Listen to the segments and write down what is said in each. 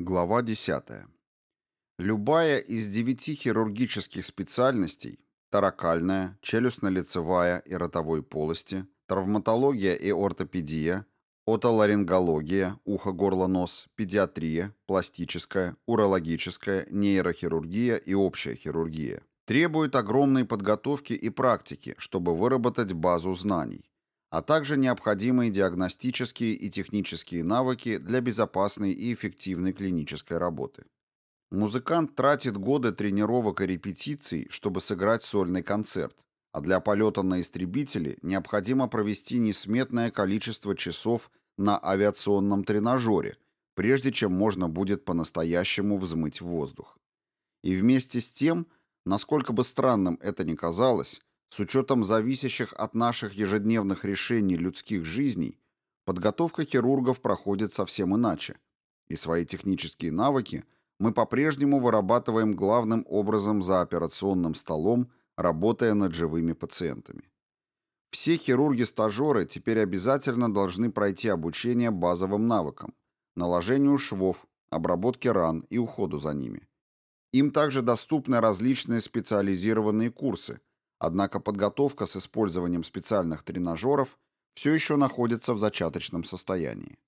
Глава 10. Любая из девяти хирургических специальностей – таракальная, челюстно-лицевая и ротовой полости, травматология и ортопедия, отоларингология, ухо-горло-нос, педиатрия, пластическая, урологическая, нейрохирургия и общая хирургия – требует огромной подготовки и практики, чтобы выработать базу знаний, а также необходимые диагностические и технические навыки для безопасной и эффективной клинической работы. Музыкант тратит годы тренировок и репетиций, чтобы сыграть сольный концерт, а для полета на истребителе необходимо провести несметное количество часов на авиационном тренажере, прежде чем можно будет по-настоящему взмыть в воздух. И вместе с тем, насколько бы странным это ни казалось, с учетом зависящих от наших ежедневных решений людских жизней, подготовка хирургов проходит совсем иначе, и свои технические навыки мы по-прежнему вырабатываем главным образом за операционным столом, работая над живыми пациентами. Все хирурги-стажеры теперь обязательно должны пройти обучение базовым навыкам, наложению швов, обработке ран и уходу за ними. Им также доступны различные специализированные курсы – Однако подготовка с использованием специальных тренажеров все еще находится в зачаточном состоянии.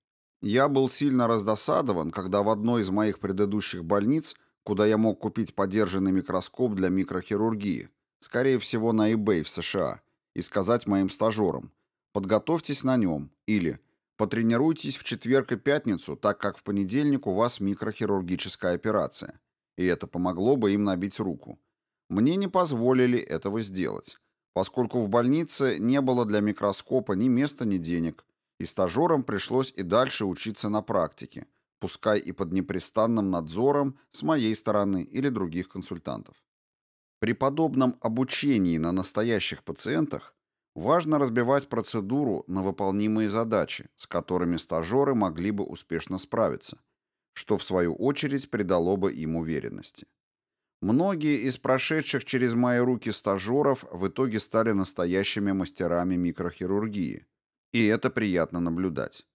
Я был сильно раздосадован, когда в одной из моих предыдущих больниц, куда я мог купить подержанный микроскоп для микрохирургии, скорее всего на eBay в США, и сказать моим стажерам «подготовьтесь на нем» или «потренируйтесь в четверг и пятницу, так как в понедельник у вас микрохирургическая операция». И это помогло бы им набить руку. Мне не позволили этого сделать, поскольку в больнице не было для микроскопа ни места, ни денег, и стажерам пришлось и дальше учиться на практике, пускай и под непрестанным надзором с моей стороны или других консультантов. При подобном обучении на настоящих пациентах важно разбивать процедуру на выполнимые задачи, с которыми стажеры могли бы успешно справиться, что в свою очередь придало бы им уверенности. Многие из прошедших через мои руки стажеров в итоге стали настоящими мастерами микрохирургии. И это приятно наблюдать.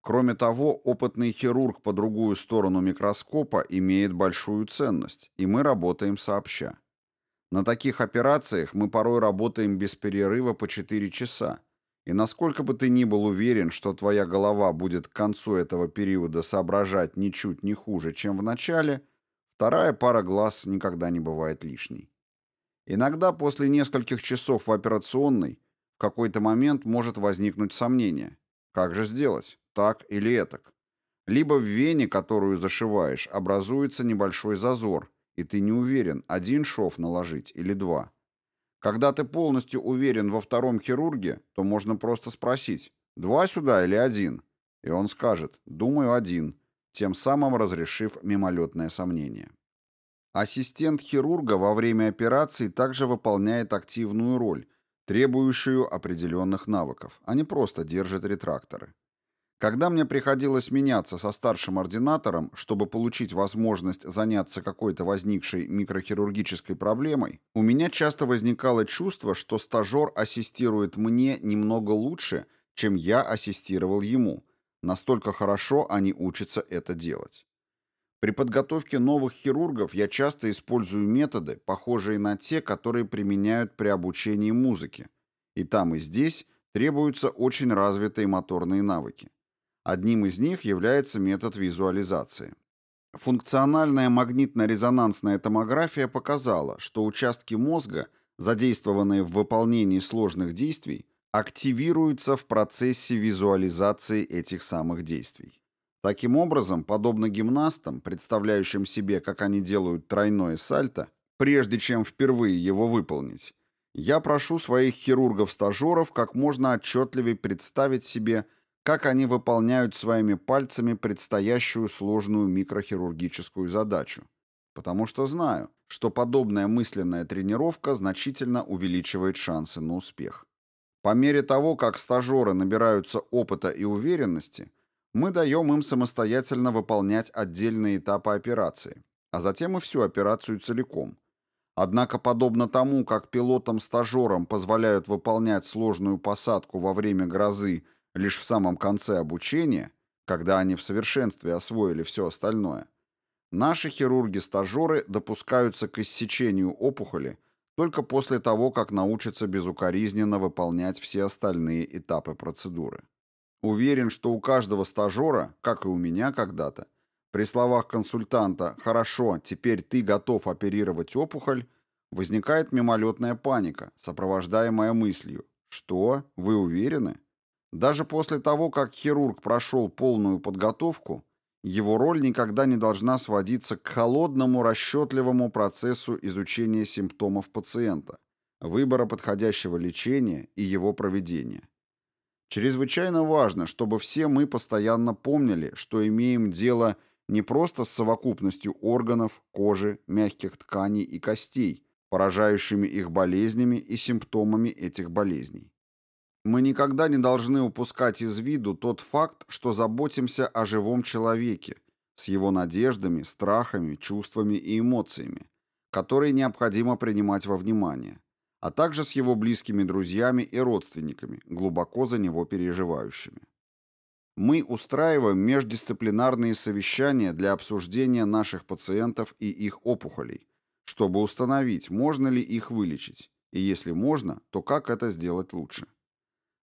Кроме того, опытный хирург по другую сторону микроскопа имеет большую ценность, и мы работаем сообща. На таких операциях мы порой работаем без перерыва по 4 часа, и насколько бы ты ни был уверен, что твоя голова будет к концу этого периода соображать ничуть не хуже, чем в начале – Вторая пара глаз никогда не бывает лишней. Иногда после нескольких часов в операционной в какой-то момент может возникнуть сомнение. Как же сделать? Так или этак? Либо в вене, которую зашиваешь, образуется небольшой зазор, и ты не уверен, один шов наложить или два. Когда ты полностью уверен во втором хирурге, то можно просто спросить, два сюда или один? И он скажет, думаю, один тем самым разрешив мимолетное сомнение. Ассистент хирурга во время операции также выполняет активную роль, требующую определенных навыков, а не просто держит ретракторы. Когда мне приходилось меняться со старшим ординатором, чтобы получить возможность заняться какой-то возникшей микрохирургической проблемой, у меня часто возникало чувство, что стажер ассистирует мне немного лучше, чем я ассистировал ему, Настолько хорошо они учатся это делать. При подготовке новых хирургов я часто использую методы, похожие на те, которые применяют при обучении музыке. И там, и здесь требуются очень развитые моторные навыки. Одним из них является метод визуализации. Функциональная магнитно-резонансная томография показала, что участки мозга, задействованные в выполнении сложных действий, активируются в процессе визуализации этих самых действий. Таким образом, подобно гимнастам, представляющим себе, как они делают тройное сальто, прежде чем впервые его выполнить, я прошу своих хирургов-стажеров как можно отчетливее представить себе, как они выполняют своими пальцами предстоящую сложную микрохирургическую задачу, потому что знаю, что подобная мысленная тренировка значительно увеличивает шансы на успех. По мере того, как стажеры набираются опыта и уверенности, мы даем им самостоятельно выполнять отдельные этапы операции, а затем и всю операцию целиком. Однако, подобно тому, как пилотам-стажерам позволяют выполнять сложную посадку во время грозы лишь в самом конце обучения, когда они в совершенстве освоили все остальное, Наши хирурги-стажеры допускаются к иссечению опухоли только после того, как научатся безукоризненно выполнять все остальные этапы процедуры. Уверен, что у каждого стажера, как и у меня когда-то, при словах консультанта «хорошо, теперь ты готов оперировать опухоль», возникает мимолетная паника, сопровождаемая мыслью «что? Вы уверены?» Даже после того, как хирург прошел полную подготовку, его роль никогда не должна сводиться к холодному расчетливому процессу изучения симптомов пациента, выбора подходящего лечения и его проведения. Чрезвычайно важно, чтобы все мы постоянно помнили, что имеем дело не просто с совокупностью органов, кожи, мягких тканей и костей, поражающими их болезнями и симптомами этих болезней. Мы никогда не должны упускать из виду тот факт, что заботимся о живом человеке, с его надеждами, страхами, чувствами и эмоциями, которые необходимо принимать во внимание, а также с его близкими друзьями и родственниками, глубоко за него переживающими. Мы устраиваем междисциплинарные совещания для обсуждения наших пациентов и их опухолей, чтобы установить, можно ли их вылечить, и если можно, то как это сделать лучше.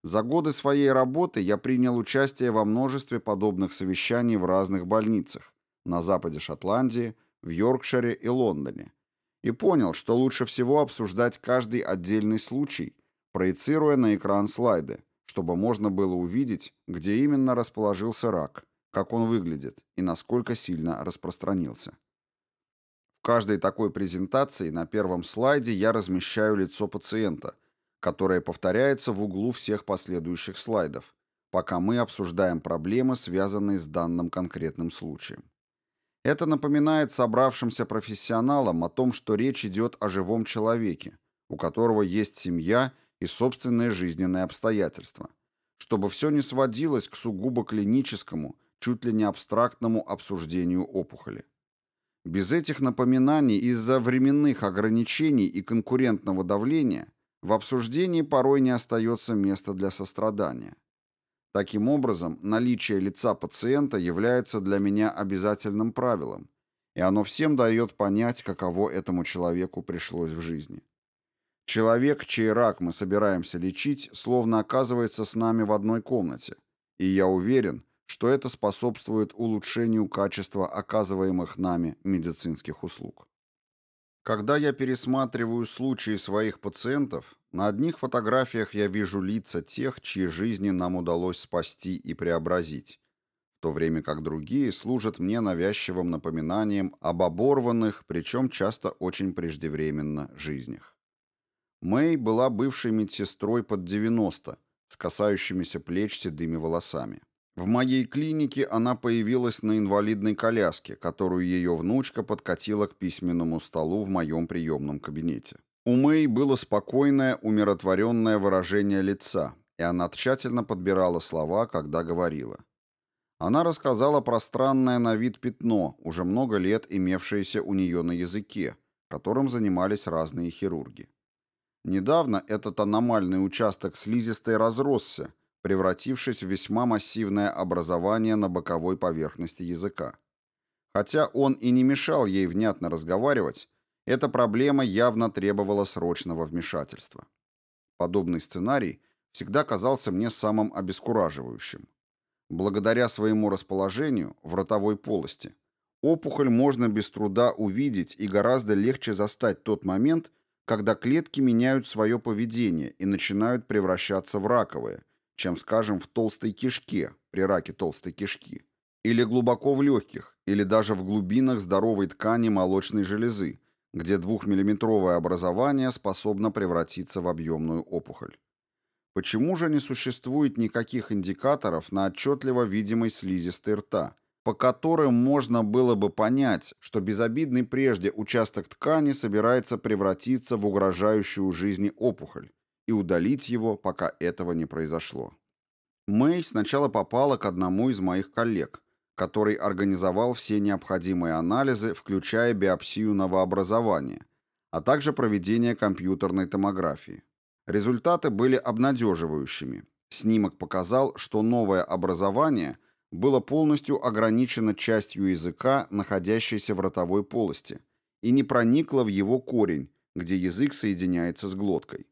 За годы своей работы я принял участие во множестве подобных совещаний в разных больницах на западе Шотландии, в Йоркшире и Лондоне, и понял, что лучше всего обсуждать каждый отдельный случай, проецируя на экран слайды, чтобы можно было увидеть, где именно расположился рак, как он выглядит и насколько сильно распространился. В каждой такой презентации на первом слайде я размещаю лицо пациента – которое повторяется в углу всех последующих слайдов, пока мы обсуждаем проблемы, связанные с данным конкретным случаем. Это напоминает собравшимся профессионалам о том, что речь идет о живом человеке, у которого есть семья и собственные жизненные обстоятельства, чтобы все не сводилось к сугубо клиническому, чуть ли не абстрактному обсуждению опухоли. Без этих напоминаний из-за временных ограничений и конкурентного давления в обсуждении порой не остается места для сострадания. Таким образом, наличие лица пациента является для меня обязательным правилом, и оно всем дает понять, каково этому человеку пришлось в жизни. Человек, чей рак мы собираемся лечить, словно оказывается с нами в одной комнате, и я уверен, что это способствует улучшению качества оказываемых нами медицинских услуг. Когда я пересматриваю случаи своих пациентов, на одних фотографиях я вижу лица тех, чьи жизни нам удалось спасти и преобразить, в то время как другие служат мне навязчивым напоминанием об оборванных, причем часто очень преждевременно, жизнях. Мэй была бывшей медсестрой под 90, с касающимися плеч седыми волосами. В моей клинике она появилась на инвалидной коляске, которую ее внучка подкатила к письменному столу в моем приемном кабинете. У Мэй было спокойное, умиротворенное выражение лица, и она тщательно подбирала слова, когда говорила. Она рассказала про странное на вид пятно, уже много лет имевшееся у нее на языке, которым занимались разные хирурги. Недавно этот аномальный участок слизистой разросся, превратившись в весьма массивное образование на боковой поверхности языка. Хотя он и не мешал ей внятно разговаривать, эта проблема явно требовала срочного вмешательства. Подобный сценарий всегда казался мне самым обескураживающим. Благодаря своему расположению в ротовой полости опухоль можно без труда увидеть и гораздо легче застать тот момент, когда клетки меняют свое поведение и начинают превращаться в раковые – чем, скажем, в толстой кишке, при раке толстой кишки, или глубоко в легких, или даже в глубинах здоровой ткани молочной железы, где двухмиллиметровое образование способно превратиться в объемную опухоль. Почему же не существует никаких индикаторов на отчетливо видимой слизистой рта, по которым можно было бы понять, что безобидный прежде участок ткани собирается превратиться в угрожающую жизни опухоль, и удалить его, пока этого не произошло. Мэй сначала попала к одному из моих коллег, который организовал все необходимые анализы, включая биопсию новообразования, а также проведение компьютерной томографии. Результаты были обнадеживающими. Снимок показал, что новое образование было полностью ограничено частью языка, находящейся в ротовой полости, и не проникло в его корень, где язык соединяется с глоткой.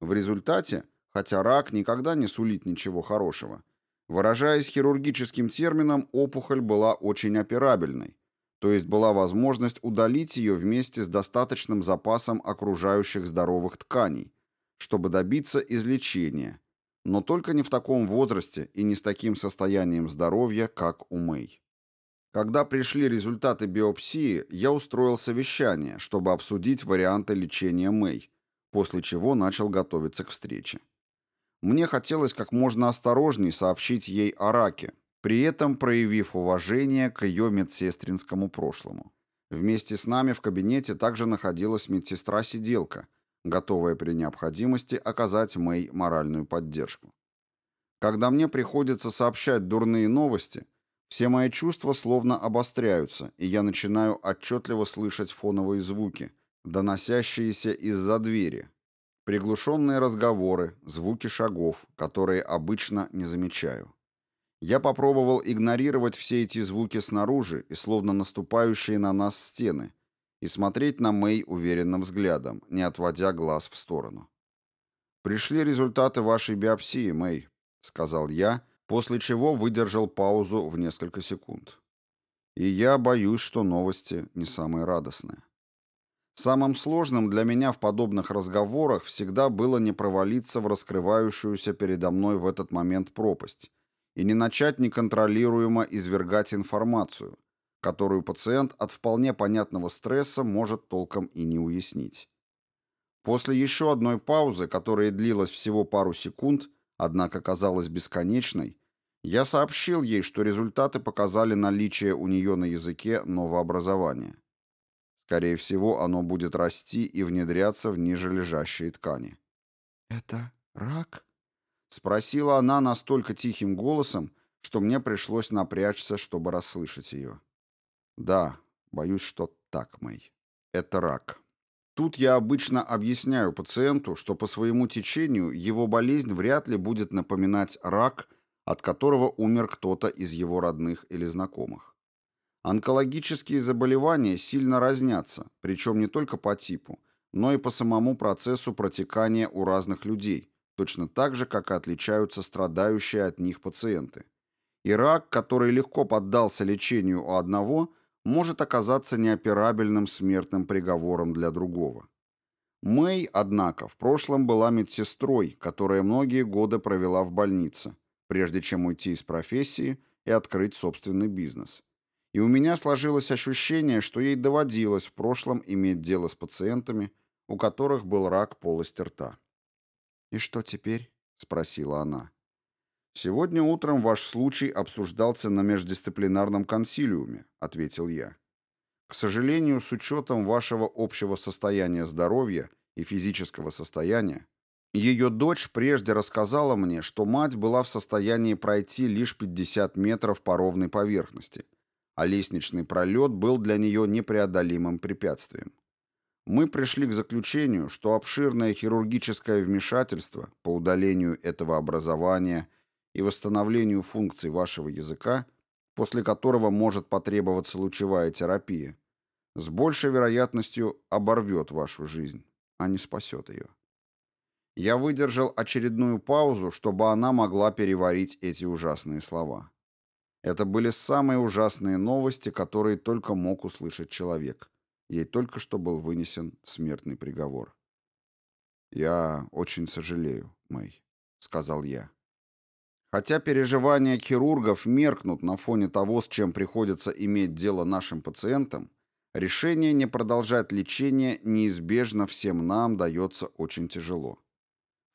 В результате, хотя рак никогда не сулит ничего хорошего, выражаясь хирургическим термином, опухоль была очень операбельной, то есть была возможность удалить ее вместе с достаточным запасом окружающих здоровых тканей, чтобы добиться излечения, но только не в таком возрасте и не с таким состоянием здоровья, как у Мэй. Когда пришли результаты биопсии, я устроил совещание, чтобы обсудить варианты лечения Мэй, после чего начал готовиться к встрече. Мне хотелось как можно осторожней сообщить ей о раке, при этом проявив уважение к ее медсестринскому прошлому. Вместе с нами в кабинете также находилась медсестра-сиделка, готовая при необходимости оказать Мэй моральную поддержку. Когда мне приходится сообщать дурные новости, все мои чувства словно обостряются, и я начинаю отчетливо слышать фоновые звуки, доносящиеся из-за двери, приглушенные разговоры, звуки шагов, которые обычно не замечаю. Я попробовал игнорировать все эти звуки снаружи и словно наступающие на нас стены, и смотреть на Мэй уверенным взглядом, не отводя глаз в сторону. «Пришли результаты вашей биопсии, Мэй», — сказал я, после чего выдержал паузу в несколько секунд. И я боюсь, что новости не самые радостные. Самым сложным для меня в подобных разговорах всегда было не провалиться в раскрывающуюся передо мной в этот момент пропасть, и не начать неконтролируемо извергать информацию, которую пациент от вполне понятного стресса может толком и не уяснить. После еще одной паузы, которая длилась всего пару секунд, однако казалась бесконечной, я сообщил ей, что результаты показали наличие у нее на языке новообразования. Скорее всего, оно будет расти и внедряться в ниже лежащие ткани. «Это рак?» Спросила она настолько тихим голосом, что мне пришлось напрячься, чтобы расслышать ее. Да, боюсь, что так, Мэй. Это рак. Тут я обычно объясняю пациенту, что по своему течению его болезнь вряд ли будет напоминать рак, от которого умер кто-то из его родных или знакомых. Онкологические заболевания сильно разнятся, причем не только по типу, но и по самому процессу протекания у разных людей, точно так же, как и отличаются страдающие от них пациенты. И рак, который легко поддался лечению у одного, может оказаться неоперабельным смертным приговором для другого. Мэй, однако, в прошлом была медсестрой, которая многие годы провела в больнице, прежде чем уйти из профессии и открыть собственный бизнес. И у меня сложилось ощущение, что ей доводилось в прошлом иметь дело с пациентами, у которых был рак полости рта. «И что теперь?» — спросила она. «Сегодня утром ваш случай обсуждался на междисциплинарном консилиуме», — ответил я. «К сожалению, с учетом вашего общего состояния здоровья и физического состояния, ее дочь прежде рассказала мне, что мать была в состоянии пройти лишь 50 метров по ровной поверхности, а лестничный пролет был для нее непреодолимым препятствием мы пришли к заключению, что обширное хирургическое вмешательство по удалению этого образования и восстановлению функций вашего языка, после которого может потребоваться лучевая терапия, с большей вероятностью оборвет вашу жизнь, а не спасет ее. Я выдержал очередную паузу, чтобы она могла переварить эти ужасные слова. Это были самые ужасные новости, которые только мог услышать человек – Ей только что был вынесен смертный приговор. «Я очень сожалею, Мэй», — сказал я. Хотя переживания хирургов меркнут на фоне того, с чем приходится иметь дело нашим пациентам, решение не продолжать лечение неизбежно всем нам дается очень тяжело.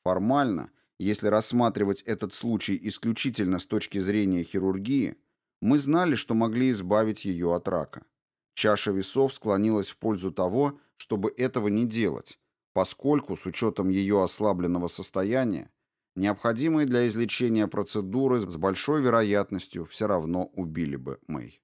Формально, если рассматривать этот случай исключительно с точки зрения хирургии, мы знали, что могли избавить ее от рака. Чаша весов склонилась в пользу того, чтобы этого не делать, поскольку, с учетом ее ослабленного состояния, необходимые для излечения процедуры с большой вероятностью все равно убили бы Мэй.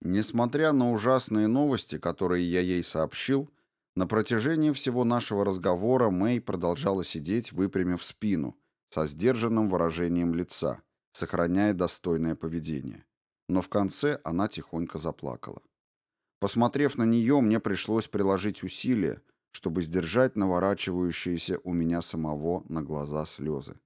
Несмотря на ужасные новости, которые я ей сообщил, на протяжении всего нашего разговора Мэй продолжала сидеть, выпрямив спину, со сдержанным выражением лица, сохраняя достойное поведение. Но в конце она тихонько заплакала. Посмотрев на нее, мне пришлось приложить усилия, чтобы сдержать наворачивающиеся у меня самого на глаза слезы.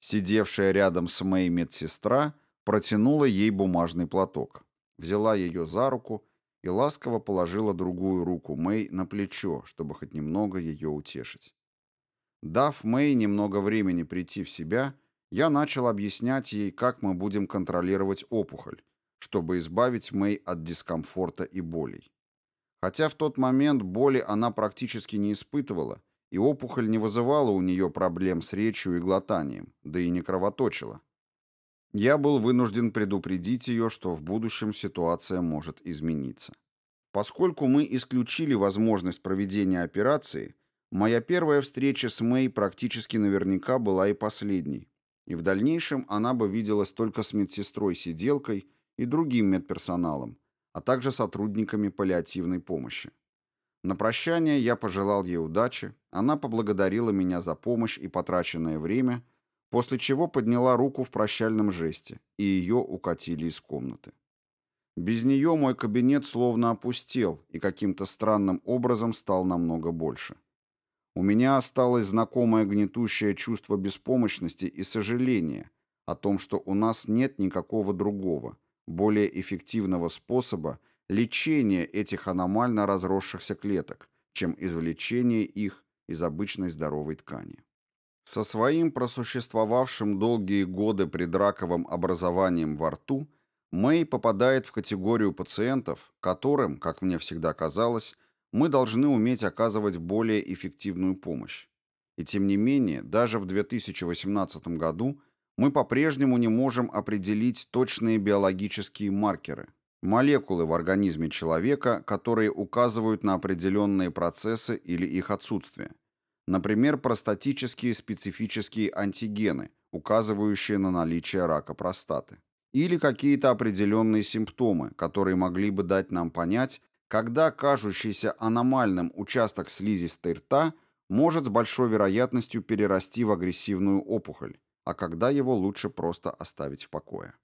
Сидевшая рядом с Мэй медсестра протянула ей бумажный платок, взяла ее за руку и ласково положила другую руку Мэй на плечо, чтобы хоть немного ее утешить. Дав Мэй немного времени прийти в себя, я начал объяснять ей, как мы будем контролировать опухоль, чтобы избавить Мэй от дискомфорта и болей. Хотя в тот момент боли она практически не испытывала, и опухоль не вызывала у нее проблем с речью и глотанием, да и не кровоточила. Я был вынужден предупредить ее, что в будущем ситуация может измениться. Поскольку мы исключили возможность проведения операции, моя первая встреча с Мэй практически наверняка была и последней, и в дальнейшем она бы виделась только с медсестрой-сиделкой и другим медперсоналом, а также сотрудниками паллиативной помощи. На прощание я пожелал ей удачи, она поблагодарила меня за помощь и потраченное время, после чего подняла руку в прощальном жесте, и ее укатили из комнаты. Без нее мой кабинет словно опустел и каким-то странным образом стал намного больше. У меня осталось знакомое гнетущее чувство беспомощности и сожаления о том, что у нас нет никакого другого, более эффективного способа лечения этих аномально разросшихся клеток, чем извлечение их из обычной здоровой ткани. Со своим просуществовавшим долгие годы предраковым образованием во рту Мэй попадает в категорию пациентов, которым, как мне всегда казалось, мы должны уметь оказывать более эффективную помощь. И тем не менее, даже в 2018 году мы по-прежнему не можем определить точные биологические маркеры, молекулы в организме человека, которые указывают на определенные процессы или их отсутствие. Например, простатические специфические антигены, указывающие на наличие рака простаты. Или какие-то определенные симптомы, которые могли бы дать нам понять, когда кажущийся аномальным участок слизистой рта может с большой вероятностью перерасти в агрессивную опухоль, а когда его лучше просто оставить в покое.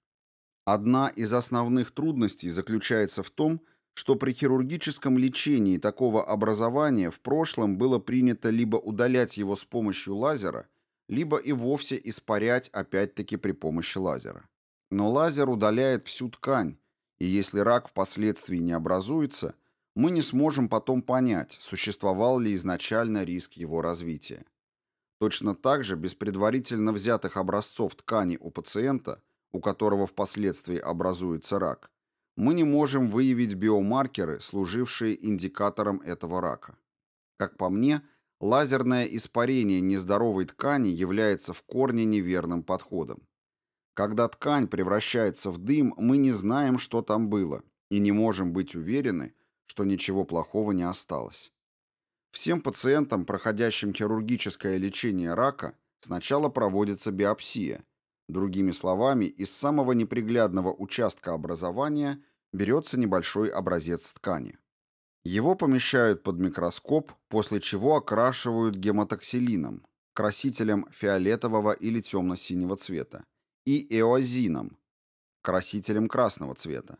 Одна из основных трудностей заключается в том, что при хирургическом лечении такого образования в прошлом было принято либо удалять его с помощью лазера, либо и вовсе испарять опять-таки при помощи лазера. Но лазер удаляет всю ткань, и если рак впоследствии не образуется, мы не сможем потом понять, существовал ли изначально риск его развития. Точно так же без предварительно взятых образцов ткани у пациента, у которого впоследствии образуется рак, мы не можем выявить биомаркеры, служившие индикатором этого рака. Как по мне, лазерное испарение нездоровой ткани является в корне неверным подходом. Когда ткань превращается в дым, мы не знаем, что там было, и не можем быть уверены, что ничего плохого не осталось. Всем пациентам, проходящим хирургическое лечение рака, сначала проводится биопсия. Другими словами, из самого неприглядного участка образования берется небольшой образец ткани. Его помещают под микроскоп, после чего окрашивают гемотоксилином, красителем фиолетового или темно-синего цвета, и эозином, красителем красного цвета,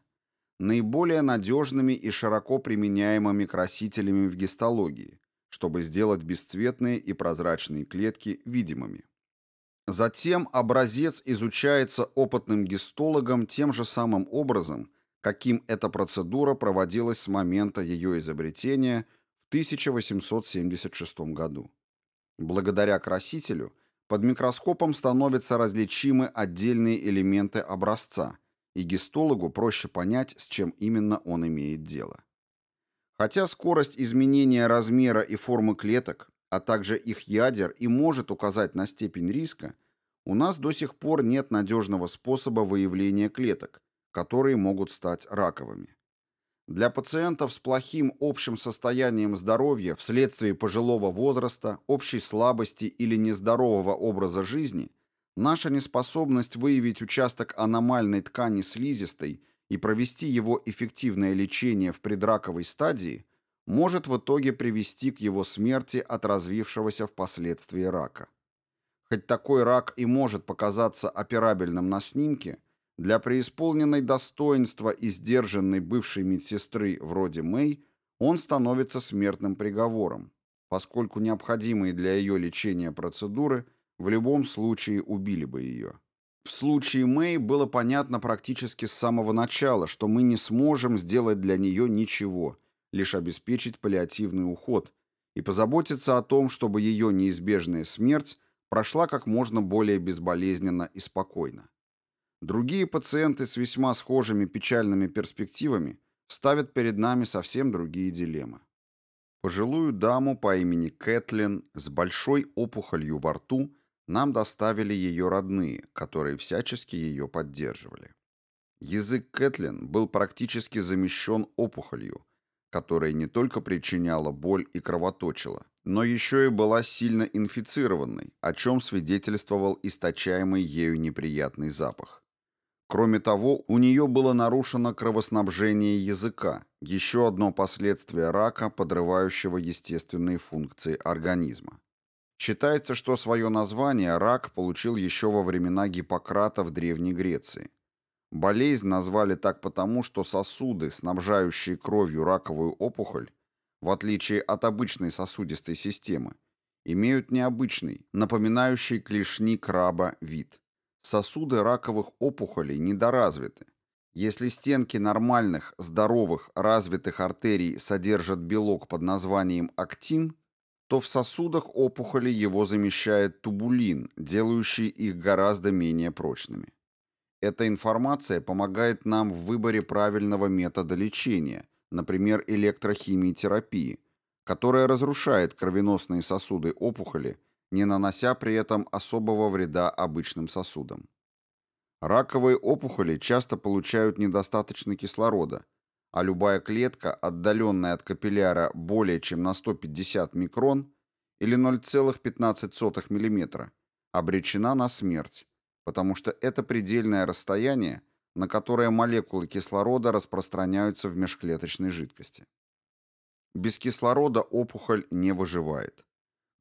наиболее надежными и широко применяемыми красителями в гистологии, чтобы сделать бесцветные и прозрачные клетки видимыми. Затем образец изучается опытным гистологом тем же самым образом, каким эта процедура проводилась с момента ее изобретения в 1876 году. Благодаря красителю под микроскопом становятся различимы отдельные элементы образца, и гистологу проще понять, с чем именно он имеет дело. Хотя скорость изменения размера и формы клеток, а также их ядер и может указать на степень риска, у нас до сих пор нет надежного способа выявления клеток, которые могут стать раковыми. Для пациентов с плохим общим состоянием здоровья вследствие пожилого возраста, общей слабости или нездорового образа жизни наша неспособность выявить участок аномальной ткани слизистой и провести его эффективное лечение в предраковой стадии может в итоге привести к его смерти от развившегося впоследствии рака. Хоть такой рак и может показаться операбельным на снимке, для преисполненной достоинства и сдержанной бывшей медсестры вроде Мэй он становится смертным приговором, поскольку необходимые для ее лечения процедуры в любом случае убили бы ее. В случае Мэй было понятно практически с самого начала, что мы не сможем сделать для нее ничего, лишь обеспечить паллиативный уход и позаботиться о том, чтобы ее неизбежная смерть прошла как можно более безболезненно и спокойно. Другие пациенты с весьма схожими печальными перспективами ставят перед нами совсем другие дилеммы. Пожилую даму по имени Кэтлин с большой опухолью во рту нам доставили ее родные, которые всячески ее поддерживали. Язык Кэтлин был практически замещен опухолью, которая не только причиняла боль и кровоточила, но еще и была сильно инфицированной, о чем свидетельствовал источаемый ею неприятный запах. Кроме того, у нее было нарушено кровоснабжение языка, еще одно последствие рака, подрывающего естественные функции организма. Считается, что свое название рак получил еще во времена Гиппократа в Древней Греции. Болезнь назвали так потому, что сосуды, снабжающие кровью раковую опухоль, в отличие от обычной сосудистой системы, имеют необычный, напоминающий клешни краба вид. Сосуды раковых опухолей недоразвиты. Если стенки нормальных, здоровых, развитых артерий содержат белок под названием актин – то в сосудах опухоли его замещает тубулин, делающий их гораздо менее прочными. Эта информация помогает нам в выборе правильного метода лечения, например, электрохимии терапии, которая разрушает кровеносные сосуды опухоли, не нанося при этом особого вреда обычным сосудам. Раковые опухоли часто получают недостаточно кислорода, а любая клетка, отдаленная от капилляра более чем на 150 микрон или 0,15 мм, обречена на смерть, потому что это предельное расстояние, на которое молекулы кислорода распространяются в межклеточной жидкости. Без кислорода опухоль не выживает.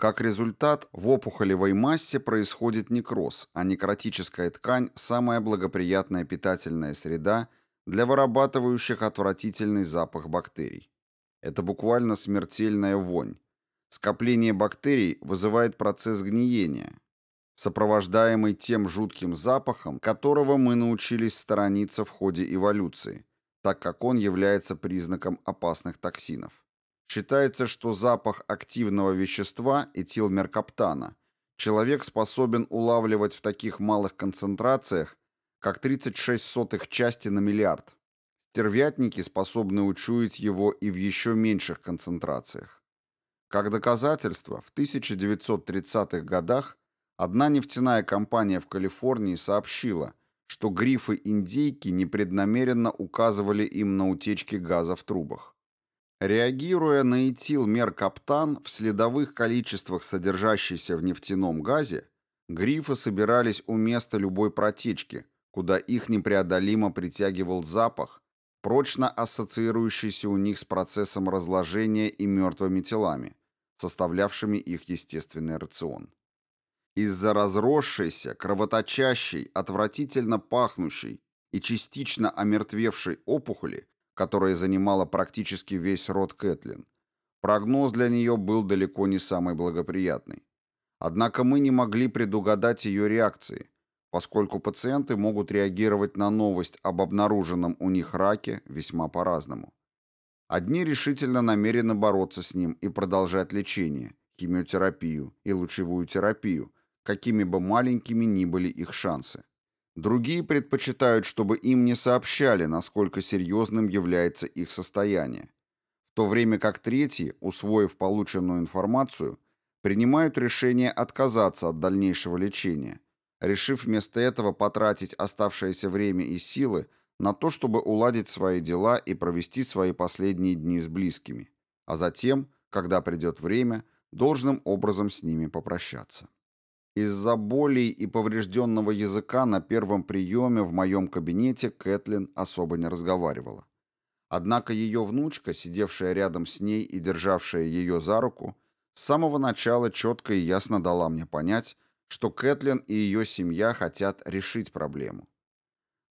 Как результат, в опухолевой массе происходит некроз, а некротическая ткань – самая благоприятная питательная среда – для вырабатывающих отвратительный запах бактерий. Это буквально смертельная вонь. Скопление бактерий вызывает процесс гниения, сопровождаемый тем жутким запахом, которого мы научились сторониться в ходе эволюции, так как он является признаком опасных токсинов. Считается, что запах активного вещества этилмеркаптана человек способен улавливать в таких малых концентрациях, как 36 сотых части на миллиард. Стервятники способны учуять его и в еще меньших концентрациях. Как доказательство, в 1930-х годах одна нефтяная компания в Калифорнии сообщила, что грифы-индейки непреднамеренно указывали им на утечки газа в трубах. Реагируя на этилмеркаптан в следовых количествах, содержащейся в нефтяном газе, грифы собирались у места любой протечки, куда их непреодолимо притягивал запах, прочно ассоциирующийся у них с процессом разложения и мертвыми телами, составлявшими их естественный рацион. Из-за разросшейся, кровоточащей, отвратительно пахнущей и частично омертвевшей опухоли, которая занимала практически весь род Кэтлин, прогноз для нее был далеко не самый благоприятный. Однако мы не могли предугадать ее реакции – поскольку пациенты могут реагировать на новость об обнаруженном у них раке весьма по-разному. Одни решительно намерены бороться с ним и продолжать лечение, химиотерапию и лучевую терапию, какими бы маленькими ни были их шансы. Другие предпочитают, чтобы им не сообщали, насколько серьезным является их состояние, в то время как третьи, усвоив полученную информацию, принимают решение отказаться от дальнейшего лечения – решив вместо этого потратить оставшееся время и силы на то, чтобы уладить свои дела и провести свои последние дни с близкими, а затем, когда придет время, должным образом с ними попрощаться. Из-за болей и поврежденного языка на первом приеме в моем кабинете Кэтлин особо не разговаривала. Однако ее внучка, сидевшая рядом с ней и державшая ее за руку, с самого начала четко и ясно дала мне понять, что Кэтлин и ее семья хотят решить проблему.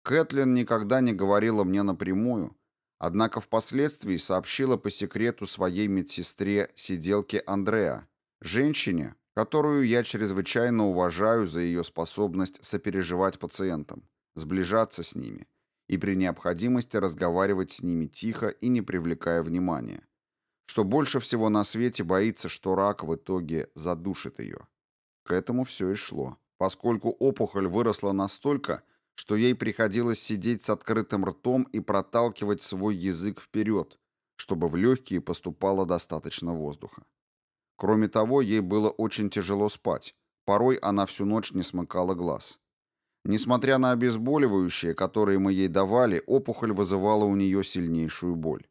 Кэтлин никогда не говорила мне напрямую, однако впоследствии сообщила по секрету своей медсестре сиделке Андреа, женщине, которую я чрезвычайно уважаю за ее способность сопереживать пациентам, сближаться с ними и при необходимости разговаривать с ними тихо и не привлекая внимания, что больше всего на свете боится, что рак в итоге задушит ее. К этому все и шло, поскольку опухоль выросла настолько, что ей приходилось сидеть с открытым ртом и проталкивать свой язык вперед, чтобы в легкие поступало достаточно воздуха. Кроме того, ей было очень тяжело спать, порой она всю ночь не смыкала глаз. Несмотря на обезболивающие, которые мы ей давали, опухоль вызывала у нее сильнейшую боль.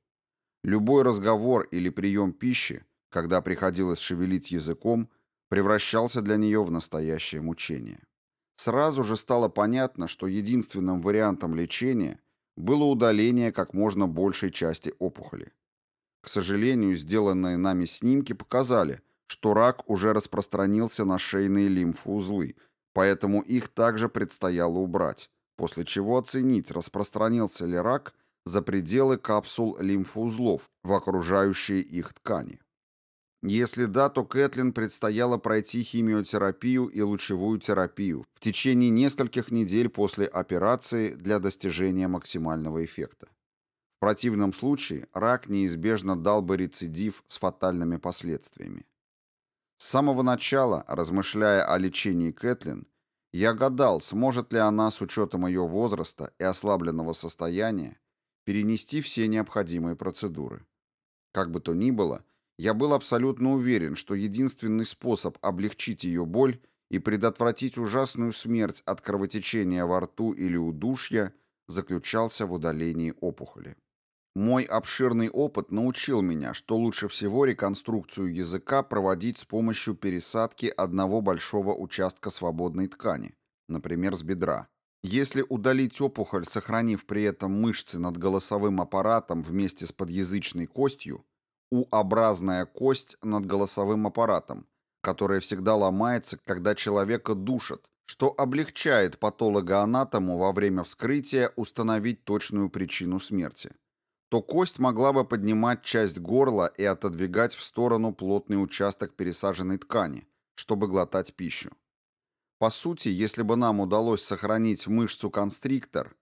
Любой разговор или прием пищи, когда приходилось шевелить языком, превращался для нее в настоящее мучение. Сразу же стало понятно, что единственным вариантом лечения было удаление как можно большей части опухоли. К сожалению, сделанные нами снимки показали, что рак уже распространился на шейные лимфоузлы, поэтому их также предстояло убрать, после чего оценить, распространился ли рак – за пределы капсул лимфоузлов в окружающие их ткани. Если да, то Кэтлин предстояло пройти химиотерапию и лучевую терапию в течение нескольких недель после операции для достижения максимального эффекта. В противном случае рак неизбежно дал бы рецидив с фатальными последствиями. С самого начала, размышляя о лечении Кэтлин, я гадал, сможет ли она с учетом ее возраста и ослабленного состояния перенести все необходимые процедуры. Как бы то ни было, я был абсолютно уверен, что единственный способ облегчить ее боль и предотвратить ужасную смерть от кровотечения во рту или удушья заключался в удалении опухоли. Мой обширный опыт научил меня, что лучше всего реконструкцию языка проводить с помощью пересадки одного большого участка свободной ткани, например, с бедра. Если удалить опухоль, сохранив при этом мышцы над голосовым аппаратом вместе с подъязычной костью, У-образная кость над голосовым аппаратом, которая всегда ломается, когда человека душат, что облегчает патологоанатому во время вскрытия установить точную причину смерти, то кость могла бы поднимать часть горла и отодвигать в сторону плотный участок пересаженной ткани, чтобы глотать пищу. По сути, если бы нам удалось сохранить мышцу-констриктор,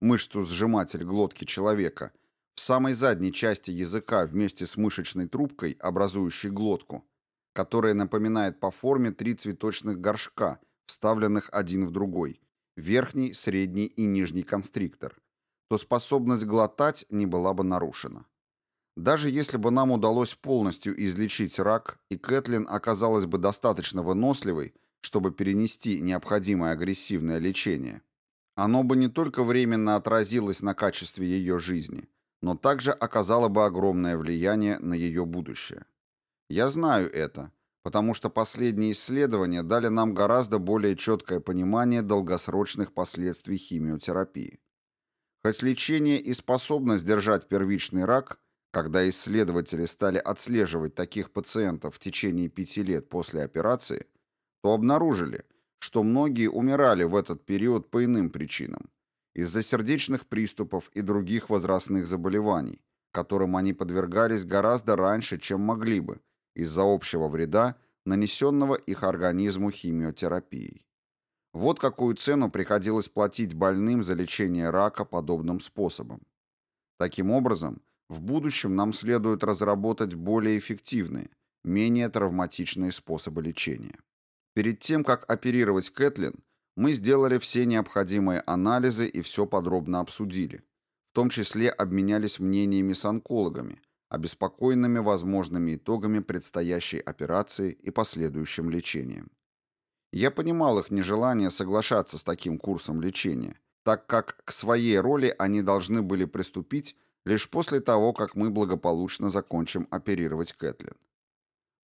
мышцу-сжиматель глотки человека, в самой задней части языка вместе с мышечной трубкой, образующей глотку, которая напоминает по форме три цветочных горшка, вставленных один в другой, верхний, средний и нижний констриктор, то способность глотать не была бы нарушена. Даже если бы нам удалось полностью излечить рак, и Кэтлин оказалась бы достаточно выносливой, чтобы перенести необходимое агрессивное лечение, оно бы не только временно отразилось на качестве ее жизни, но также оказало бы огромное влияние на ее будущее. Я знаю это, потому что последние исследования дали нам гораздо более четкое понимание долгосрочных последствий химиотерапии. Хоть лечение и способно сдержать первичный рак, когда исследователи стали отслеживать таких пациентов в течение пяти лет после операции, то обнаружили, что многие умирали в этот период по иным причинам, из-за сердечных приступов и других возрастных заболеваний, которым они подвергались гораздо раньше, чем могли бы, из-за общего вреда, нанесенного их организму химиотерапией. Вот какую цену приходилось платить больным за лечение рака подобным способом. Таким образом, в будущем нам следует разработать более эффективные, менее травматичные способы лечения. Перед тем, как оперировать Кэтлин, мы сделали все необходимые анализы и все подробно обсудили. В том числе обменялись мнениями с онкологами, обеспокоенными возможными итогами предстоящей операции и последующим лечением. Я понимал их нежелание соглашаться с таким курсом лечения, так как к своей роли они должны были приступить лишь после того, как мы благополучно закончим оперировать Кэтлин.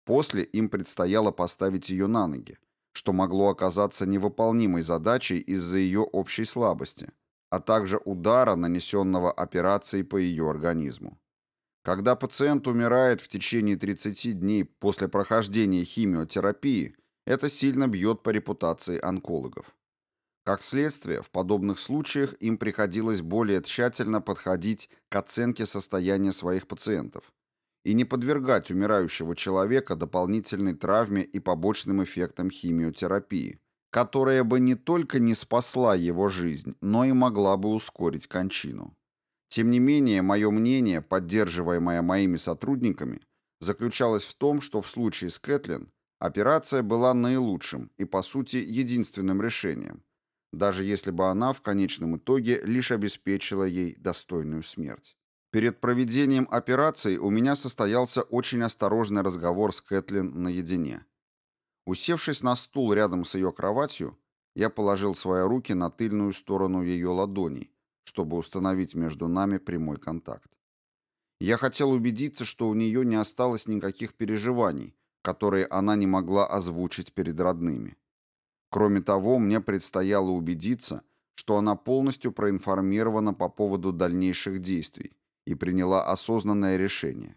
После им предстояло поставить ее на ноги, что могло оказаться невыполнимой задачей из-за ее общей слабости, а также удара, нанесенного операцией по ее организму. Когда пациент умирает в течение 30 дней после прохождения химиотерапии, Это сильно бьет по репутации онкологов. Как следствие, в подобных случаях им приходилось более тщательно подходить к оценке состояния своих пациентов и не подвергать умирающего человека дополнительной травме и побочным эффектам химиотерапии, которая бы не только не спасла его жизнь, но и могла бы ускорить кончину. Тем не менее, мое мнение, поддерживаемое моими сотрудниками, заключалось в том, что в случае с Кэтлин операция была наилучшим и, по сути, единственным решением, даже если бы она в конечном итоге лишь обеспечила ей достойную смерть. Перед проведением операции у меня состоялся очень осторожный разговор с Кэтлин наедине. Усевшись на стул рядом с ее кроватью, я положил свои руки на тыльную сторону ее ладоней, чтобы установить между нами прямой контакт. Я хотел убедиться, что у нее не осталось никаких переживаний, которые она не могла озвучить перед родными. Кроме того, мне предстояло убедиться, что она полностью проинформирована по поводу дальнейших действий и приняла осознанное решение.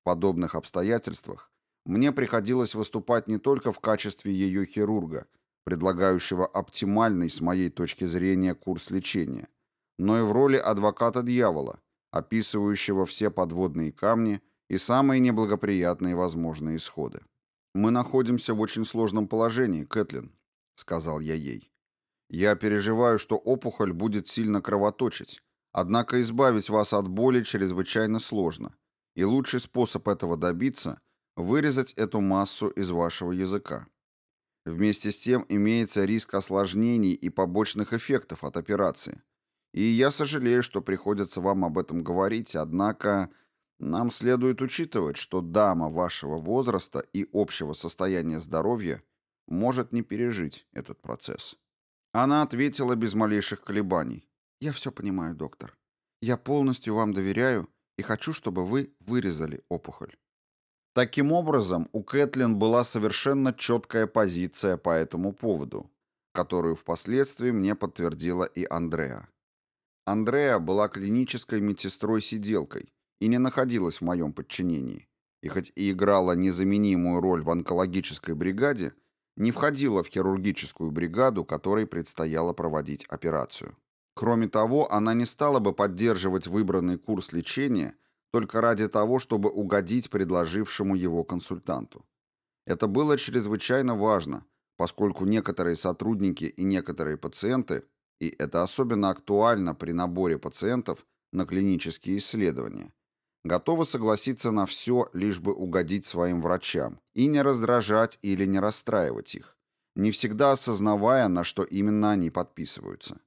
В подобных обстоятельствах мне приходилось выступать не только в качестве ее хирурга, предлагающего оптимальный с моей точки зрения курс лечения, но и в роли адвоката дьявола, описывающего все подводные камни и самые неблагоприятные возможные исходы. Мы находимся в очень сложном положении, Кэтлин, — сказал я ей. «Я переживаю, что опухоль будет сильно кровоточить, однако избавить вас от боли чрезвычайно сложно, и лучший способ этого добиться — вырезать эту массу из вашего языка. Вместе с тем имеется риск осложнений и побочных эффектов от операции. И я сожалею, что приходится вам об этом говорить, однако нам следует учитывать, что дама вашего возраста и общего состояния здоровья может не пережить этот процесс. Она ответила без малейших колебаний. «Я все понимаю, доктор. Я полностью вам доверяю и хочу, чтобы вы вырезали опухоль». Таким образом, у Кэтлин была совершенно четкая позиция по этому поводу, которую впоследствии мне подтвердила и Андреа. Андреа была клинической медсестрой-сиделкой и не находилась в моем подчинении, и хоть и играла незаменимую роль в онкологической бригаде, не входила в хирургическую бригаду, которой предстояло проводить операцию. Кроме того, она не стала бы поддерживать выбранный курс лечения только ради того, чтобы угодить предложившему его консультанту. Это было чрезвычайно важно, поскольку некоторые сотрудники и некоторые пациенты, и это особенно актуально при наборе пациентов на клинические исследования, готовы согласиться на все, лишь бы угодить своим врачам, и не раздражать или не расстраивать их, не всегда осознавая, на что именно они подписываются.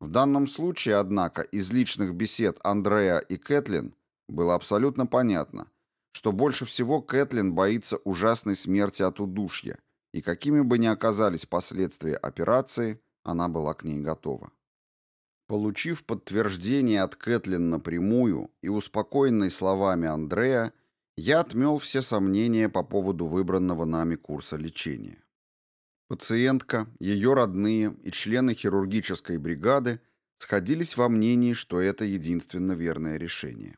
В данном случае, однако, из личных бесед Андрея и Кэтлин было абсолютно понятно, что больше всего Кэтлин боится ужасной смерти от удушья, и какими бы ни оказались последствия операции, она была к ней готова. Получив подтверждение от Кэтлин напрямую и успокоенный словами Андрея, я отмел все сомнения по поводу выбранного нами курса лечения. Пациентка, ее родные и члены хирургической бригады сходились во мнении, что это единственно верное решение.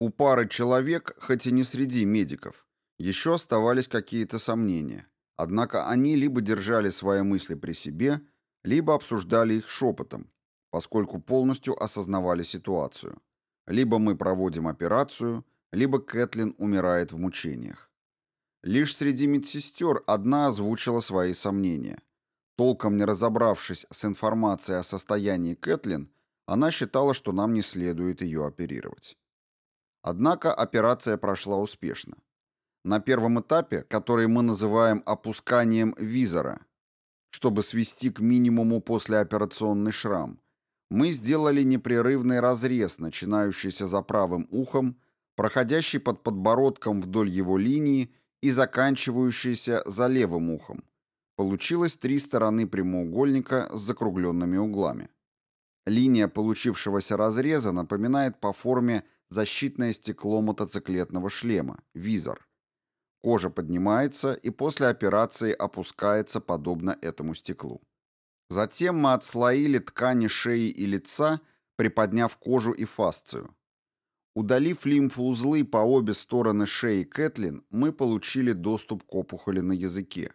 У пары человек, хоть и не среди медиков, еще оставались какие-то сомнения, однако они либо держали свои мысли при себе, либо обсуждали их шепотом, поскольку полностью осознавали ситуацию. Либо мы проводим операцию, либо Кэтлин умирает в мучениях. Лишь среди медсестер одна озвучила свои сомнения. Толком не разобравшись с информацией о состоянии Кэтлин, она считала, что нам не следует ее оперировать. Однако операция прошла успешно. На первом этапе, который мы называем опусканием визора, чтобы свести к минимуму послеоперационный шрам, мы сделали непрерывный разрез, начинающийся за правым ухом, проходящий под подбородком вдоль его линии и заканчивающийся за левым ухом. Получилось три стороны прямоугольника с закругленными углами. Линия получившегося разреза напоминает по форме защитное стекло мотоциклетного шлема, визор. Кожа поднимается и после операции опускается подобно этому стеклу. Затем мы отслоили ткани шеи и лица, приподняв кожу и фасцию. Удалив лимфоузлы по обе стороны шеи Кэтлин, мы получили доступ к опухоли на языке.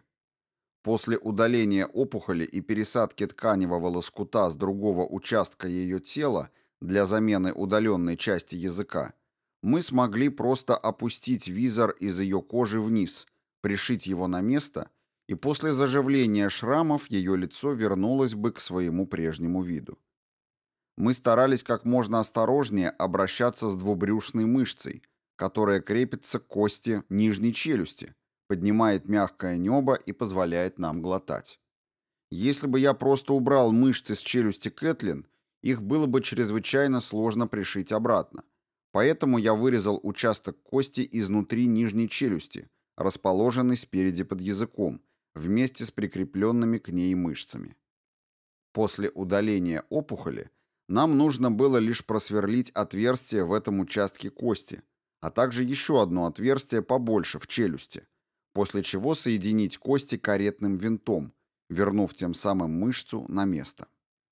После удаления опухоли и пересадки тканевого лоскута с другого участка ее тела для замены удаленной части языка, мы смогли просто опустить визор из ее кожи вниз, пришить его на место, и после заживления шрамов ее лицо вернулось бы к своему прежнему виду. Мы старались как можно осторожнее обращаться с двубрюшной мышцей, которая крепится к кости нижней челюсти, поднимает мягкое небо и позволяет нам глотать. Если бы я просто убрал мышцы с челюсти Кэтлин, их было бы чрезвычайно сложно пришить обратно. Поэтому я вырезал участок кости изнутри нижней челюсти, расположенный спереди под языком, вместе с прикрепленными к ней мышцами. После удаления опухоли нам нужно было лишь просверлить отверстие в этом участке кости, а также еще одно отверстие побольше в челюсти, после чего соединить кости каретным винтом, вернув тем самым мышцу на место.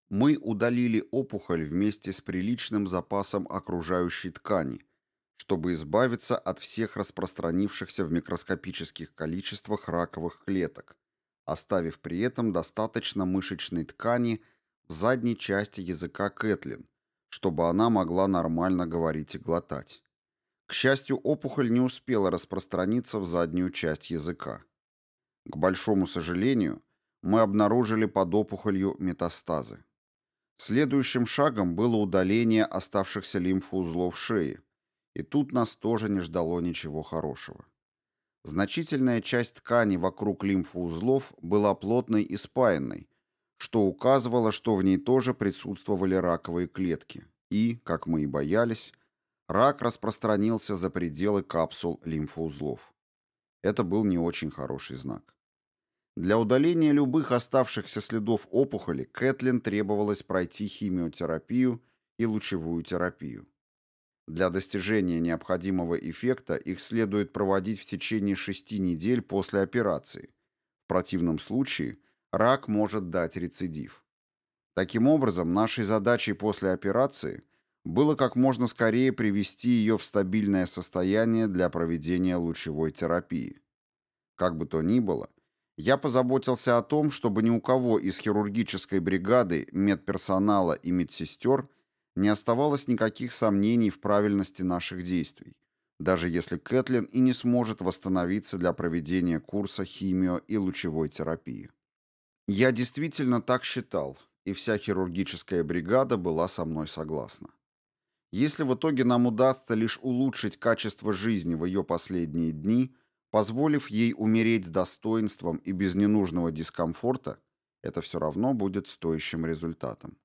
Мы удалили опухоль вместе с приличным запасом окружающей ткани, чтобы избавиться от всех распространившихся в микроскопических количествах раковых клеток, оставив при этом достаточно мышечной ткани в задней части языка Кэтлин, чтобы она могла нормально говорить и глотать. К счастью, опухоль не успела распространиться в заднюю часть языка. К большому сожалению, мы обнаружили под опухолью метастазы. Следующим шагом было удаление оставшихся лимфоузлов шеи, и тут нас тоже не ждало ничего хорошего. Значительная часть ткани вокруг лимфоузлов была плотной и спаянной, что указывало, что в ней тоже присутствовали раковые клетки, и, как мы и боялись, Рак распространился за пределы капсул лимфоузлов. Это был не очень хороший знак. Для удаления любых оставшихся следов опухоли Кэтлин требовалось пройти химиотерапию и лучевую терапию. Для достижения необходимого эффекта их следует проводить в течение шести недель после операции. В противном случае рак может дать рецидив. Таким образом, нашей задачей после операции было как можно скорее привести ее в стабильное состояние для проведения лучевой терапии. Как бы то ни было, я позаботился о том, чтобы ни у кого из хирургической бригады, медперсонала и медсестер не оставалось никаких сомнений в правильности наших действий, даже если Кэтлин и не сможет восстановиться для проведения курса химио- и лучевой терапии. Я действительно так считал, и вся хирургическая бригада была со мной согласна. Если в итоге нам удастся лишь улучшить качество жизни в ее последние дни, позволив ей умереть с достоинством и без ненужного дискомфорта, это все равно будет стоящим результатом.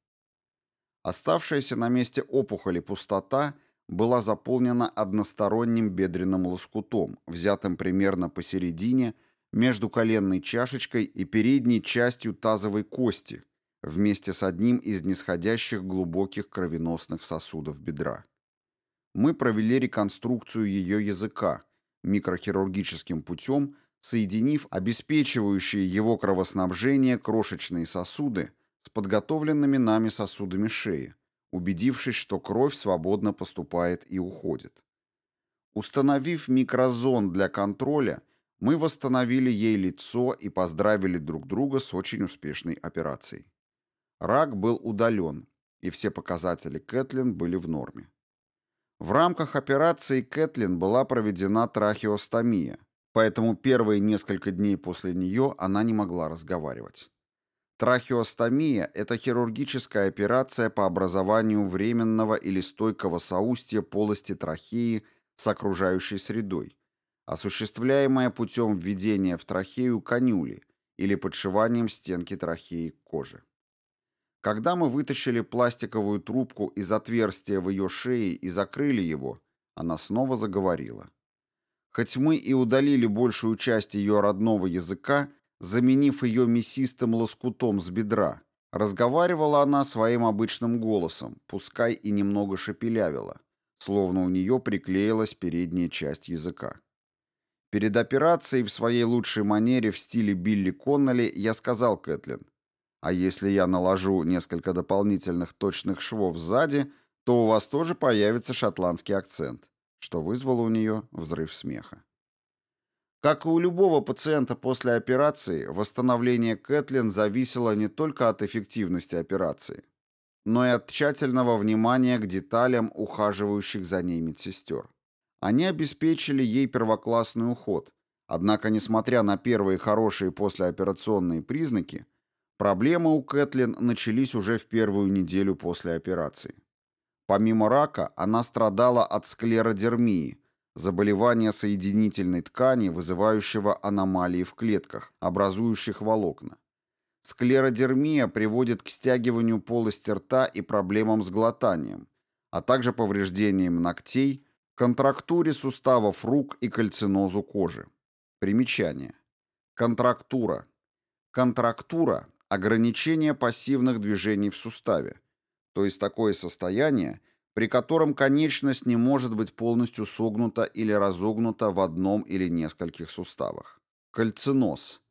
Оставшаяся на месте опухоли пустота была заполнена односторонним бедренным лоскутом, взятым примерно посередине между коленной чашечкой и передней частью тазовой кости, вместе с одним из нисходящих глубоких кровеносных сосудов бедра. Мы провели реконструкцию ее языка микрохирургическим путем, соединив обеспечивающие его кровоснабжение крошечные сосуды с подготовленными нами сосудами шеи, убедившись, что кровь свободно поступает и уходит. Установив микрозон для контроля, мы восстановили ей лицо и поздравили друг друга с очень успешной операцией. Рак был удален, и все показатели Кэтлин были в норме. В рамках операции Кэтлин была проведена трахеостомия, поэтому первые несколько дней после нее она не могла разговаривать. Трахеостомия – это хирургическая операция по образованию временного или стойкого соустья полости трахеи с окружающей средой, осуществляемая путем введения в трахею канюли или подшиванием стенки трахеи к коже. Когда мы вытащили пластиковую трубку из отверстия в ее шее и закрыли его, она снова заговорила. Хоть мы и удалили большую часть ее родного языка, заменив ее мясистым лоскутом с бедра, разговаривала она своим обычным голосом, пускай и немного шепелявила, словно у нее приклеилась передняя часть языка. Перед операцией в своей лучшей манере в стиле Билли Конноли я сказал Кэтлин, а если я наложу несколько дополнительных точных швов сзади, то у вас тоже появится шотландский акцент, что вызвало у нее взрыв смеха. Как и у любого пациента после операции, восстановление Кэтлин зависело не только от эффективности операции, но и от тщательного внимания к деталям ухаживающих за ней медсестер. Они обеспечили ей первоклассный уход, однако, несмотря на первые хорошие послеоперационные признаки, проблемы у Кэтлин начались уже в первую неделю после операции. Помимо рака, она страдала от склеродермии, заболевания соединительной ткани, вызывающего аномалии в клетках, образующих волокна. Склеродермия приводит к стягиванию полости рта и проблемам с глотанием, а также повреждениям ногтей, контрактуре суставов рук и кальцинозу кожи. Примечание. Контрактура. Контрактура – ограничение пассивных движений в суставе, то есть такое состояние, при котором конечность не может быть полностью согнута или разогнута в одном или нескольких суставах. Кальциноз.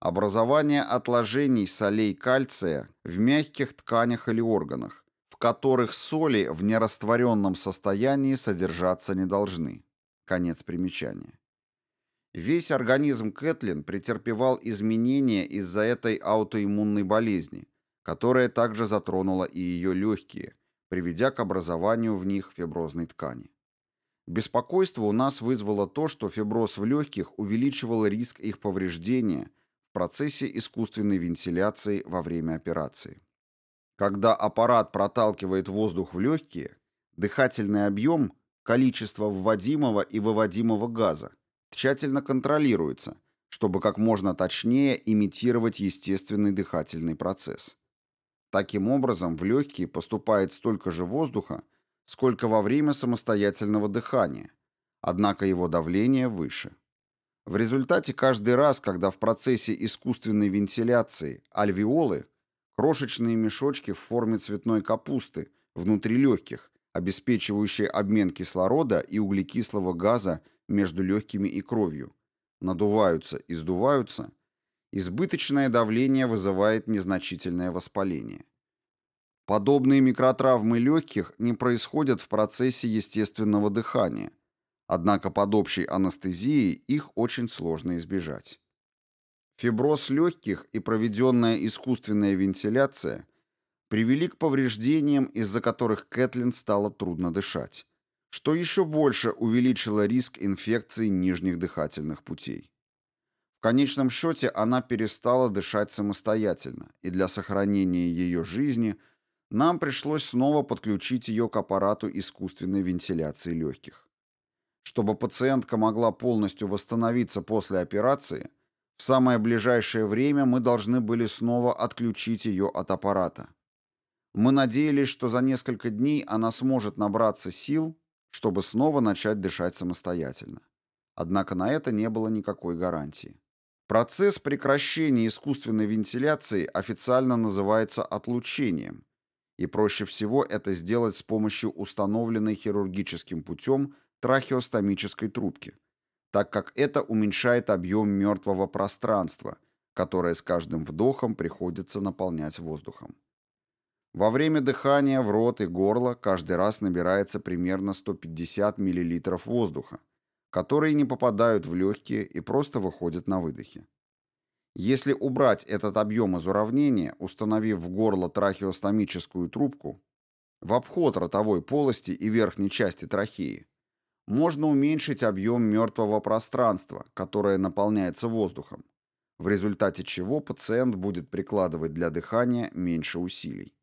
Образование отложений солей кальция в мягких тканях или органах, в которых соли в нерастворенном состоянии содержаться не должны. Конец примечания. Весь организм Кэтлин претерпевал изменения из-за этой аутоиммунной болезни, которая также затронула и ее легкие, приведя к образованию в них фиброзной ткани. Беспокойство у нас вызвало то, что фиброз в легких увеличивал риск их повреждения в процессе искусственной вентиляции во время операции. Когда аппарат проталкивает воздух в легкие, дыхательный объем, количество вводимого и выводимого газа тщательно контролируется, чтобы как можно точнее имитировать естественный дыхательный процесс. Таким образом, в легкие поступает столько же воздуха, сколько во время самостоятельного дыхания, однако его давление выше. В результате каждый раз, когда в процессе искусственной вентиляции альвеолы, крошечные мешочки в форме цветной капусты внутри легких, обеспечивающие обмен кислорода и углекислого газа между легкими и кровью, надуваются и сдуваются, избыточное давление вызывает незначительное воспаление. Подобные микротравмы легких не происходят в процессе естественного дыхания, однако под общей анестезией их очень сложно избежать. Фиброз легких и проведенная искусственная вентиляция привели к повреждениям, из-за которых Кэтлин стало трудно дышать, что еще больше увеличило риск инфекции нижних дыхательных путей. В конечном счете она перестала дышать самостоятельно, и для сохранения ее жизни нам пришлось снова подключить ее к аппарату искусственной вентиляции легких. Чтобы пациентка могла полностью восстановиться после операции, в самое ближайшее время мы должны были снова отключить ее от аппарата. Мы надеялись, что за несколько дней она сможет набраться сил, чтобы снова начать дышать самостоятельно. Однако на это не было никакой гарантии. Процесс прекращения искусственной вентиляции официально называется отлучением, и проще всего это сделать с помощью установленной хирургическим путем трахеостомической трубки, так как это уменьшает объем мертвого пространства, которое с каждым вдохом приходится наполнять воздухом. Во время дыхания в рот и горло каждый раз набирается примерно 150 мл воздуха, которые не попадают в легкие и просто выходят на выдохе. Если убрать этот объем из уравнения, установив в горло трахеостомическую трубку, в обход ротовой полости и верхней части трахеи, можно уменьшить объем мертвого пространства, которое наполняется воздухом, в результате чего пациент будет прикладывать для дыхания меньше усилий.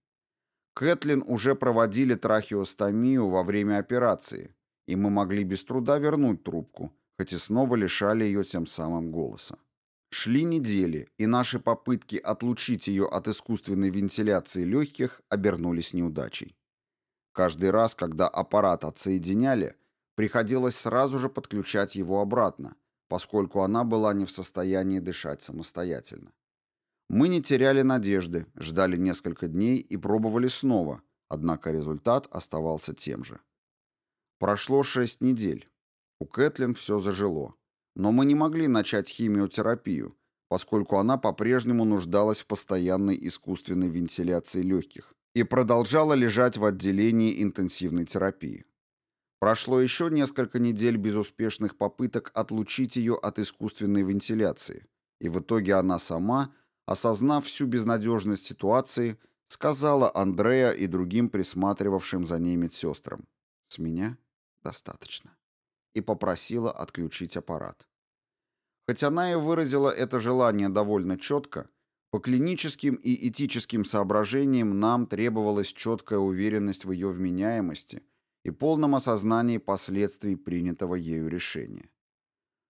Кэтлин уже проводили трахеостомию во время операции, и мы могли без труда вернуть трубку, хоть и снова лишали ее тем самым голоса. Шли недели, и наши попытки отлучить ее от искусственной вентиляции легких обернулись неудачей. Каждый раз, когда аппарат отсоединяли, приходилось сразу же подключать его обратно, поскольку она была не в состоянии дышать самостоятельно. Мы не теряли надежды, ждали несколько дней и пробовали снова, однако результат оставался тем же. Прошло шесть недель. У Кэтлин все зажило. Но мы не могли начать химиотерапию, поскольку она по-прежнему нуждалась в постоянной искусственной вентиляции легких и продолжала лежать в отделении интенсивной терапии. Прошло еще несколько недель безуспешных попыток отлучить ее от искусственной вентиляции, и в итоге она сама, осознав всю безнадежность ситуации, сказала Андреа и другим присматривавшим за ней медсестрам «С меня достаточно» и попросила отключить аппарат. Хоть она и выразила это желание довольно четко, по клиническим и этическим соображениям нам требовалась четкая уверенность в ее вменяемости и полном осознании последствий принятого ею решения.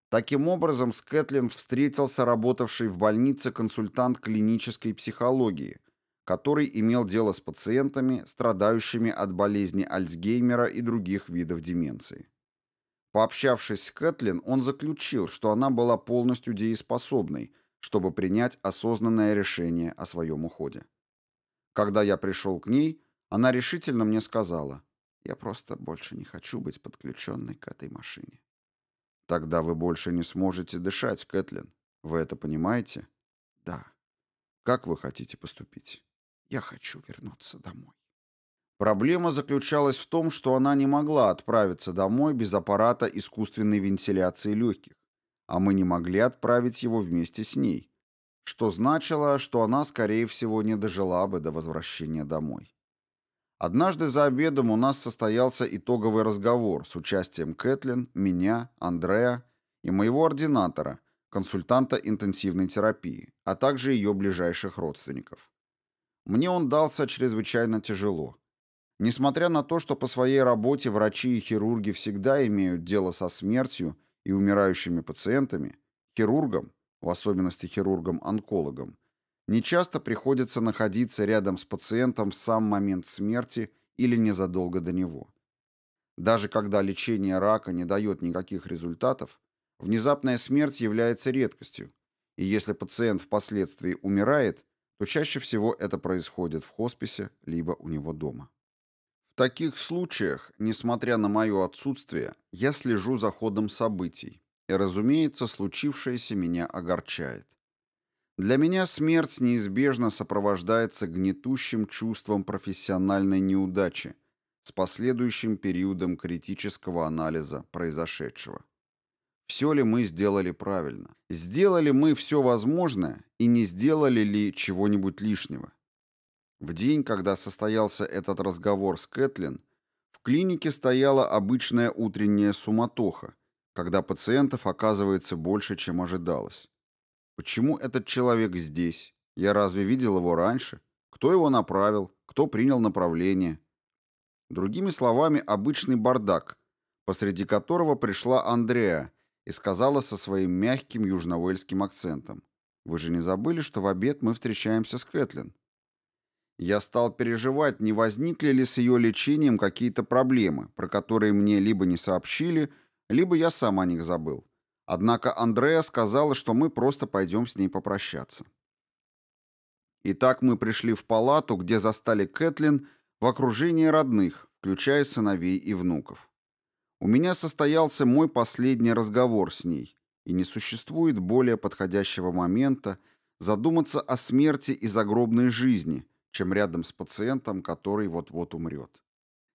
Таким образом, с Кэтлин встретился работавший в больнице консультант клинической психологии, который имел дело с пациентами, страдающими от болезни Альцгеймера и других видов деменции. Пообщавшись с Кэтлин, он заключил, что она была полностью дееспособной, чтобы принять осознанное решение о своем уходе. Когда я пришел к ней, она решительно мне сказала, «Я просто больше не хочу быть подключенной к этой машине». «Тогда вы больше не сможете дышать, Кэтлин. Вы это понимаете?» «Да». «Как вы хотите поступить?» «Я хочу вернуться домой». Проблема заключалась в том, что она не могла отправиться домой без аппарата искусственной вентиляции легких, а мы не могли отправить его вместе с ней, что значило, что она, скорее всего, не дожила бы до возвращения домой. Однажды за обедом у нас состоялся итоговый разговор с участием Кэтлин, меня, Андрея и моего ординатора, консультанта интенсивной терапии, а также ее ближайших родственников. Мне он дался чрезвычайно тяжело. Несмотря на то, что по своей работе врачи и хирурги всегда имеют дело со смертью и умирающими пациентами, хирургам, в особенности хирургам-онкологам, нечасто приходится находиться рядом с пациентом в сам момент смерти или незадолго до него. Даже когда лечение рака не дает никаких результатов, внезапная смерть является редкостью, и если пациент впоследствии умирает, то чаще всего это происходит в хосписе либо у него дома таких случаях, несмотря на мое отсутствие, я слежу за ходом событий, и, разумеется, случившееся меня огорчает. Для меня смерть неизбежно сопровождается гнетущим чувством профессиональной неудачи с последующим периодом критического анализа произошедшего. Все ли мы сделали правильно? Сделали мы все возможное и не сделали ли чего-нибудь лишнего? В день, когда состоялся этот разговор с Кэтлин, в клинике стояла обычная утренняя суматоха, когда пациентов оказывается больше, чем ожидалось. Почему этот человек здесь? Я разве видел его раньше? Кто его направил? Кто принял направление? Другими словами, обычный бардак, посреди которого пришла Андреа и сказала со своим мягким южноуэльским акцентом. «Вы же не забыли, что в обед мы встречаемся с Кэтлин?» Я стал переживать, не возникли ли с ее лечением какие-то проблемы, про которые мне либо не сообщили, либо я сам о них забыл. Однако Андреа сказала, что мы просто пойдем с ней попрощаться. Итак, мы пришли в палату, где застали Кэтлин в окружении родных, включая сыновей и внуков. У меня состоялся мой последний разговор с ней, и не существует более подходящего момента задуматься о смерти и загробной жизни – чем рядом с пациентом, который вот-вот умрет.